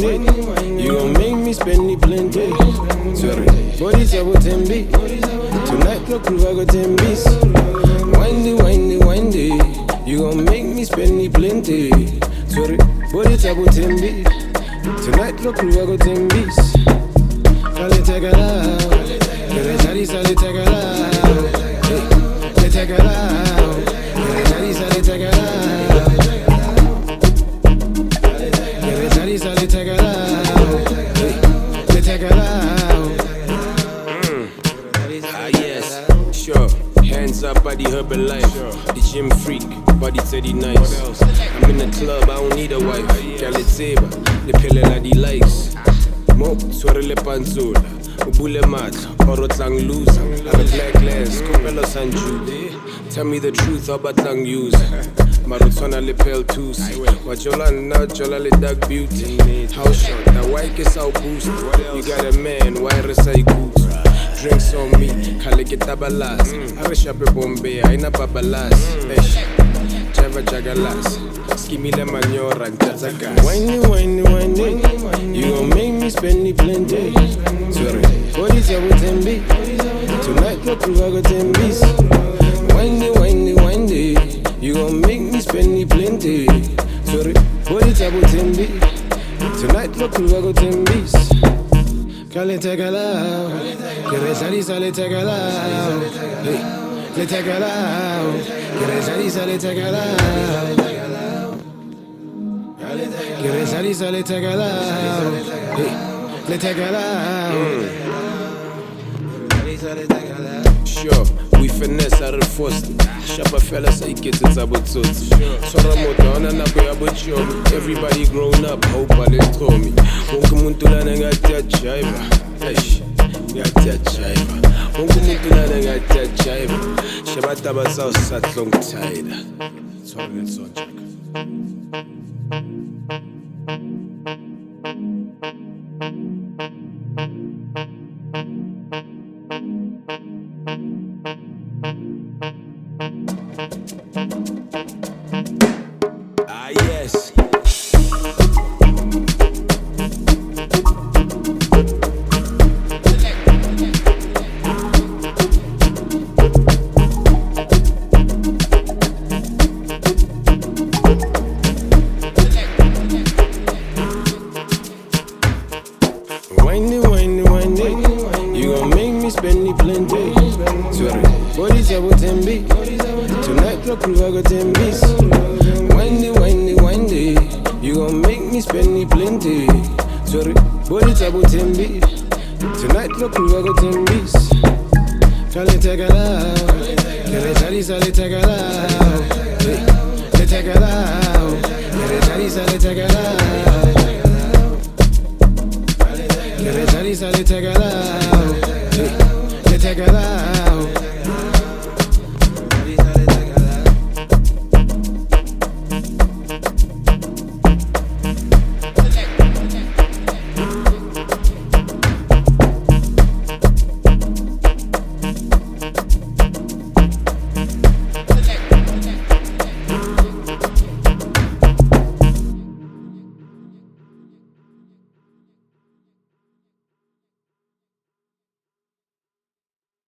It. You gon' make me spend the plenty. Sorry, body tabo tembi. Tonight look crew I got ten beats. Wind it, wind it, wind it. You gon' make me spend the plenty. Sorry, body tabo tembi. Tonight look crew I got ten beats. Kale take it out. Up by the Herbalife. The gym freak, body teddy nice. I'm in the club, I don't need a wife. Kaliteba, the pill like the likes. Mo, swere le panzola. Ubule matla, oro tlang loser. I'm a black lens, kopelo sanju. Tell me the truth, about tlang use? Marutona le pale tooth. Wajola na jola le dark beauty. How short, that white kiss out boost. You got a man, why resay goose? Drinks on me, kale ke tabalas. Mm. A Bombay, aina babalas. Mm. Eish, Java jagalas. Skimile manyora, ntatsa gas. Wind it, wind it, wind it. You gon' make me spend the plenty. Sorry, body tabo tembi. Tonight look I got ten beats. Wind it, wind it, wind it. You gon' make me spend the plenty. Sorry, body tabo tembi. Tonight look I got ten beats. Kale take it out. Kere shari sale take it out. Hey, they take it out. Kere shari sale take it out. Kere shari sale take it out. Hey, they take it out. Sure, finesse out of Foster. Shapa fella say get it abotsotsi. Sora modona nako ya. Everybody grown up, hope throw me. Wonke umuntu lana ngathi ajayiva. Eish, ngathi ajayiva. Wonke umuntu lana ngathi ajayiva. Shabataba saw sat long tired. Sorry, let's on check. You won't make me spend the plenty. Sorry, bodies about 10 big. Tonight, clock crew, I got 10 beats. Windy, windy, windy. You gon' make me spend the plenty. Sorry, bodies about 10 big. Tonight, clock crew, I got 10 beats. Charlie, take it out. Charlie, Charlie, Charlie, take it out. Hey, take it out. Charlie, Charlie, Charlie, take it out. Charlie, Charlie, Charlie, take it particular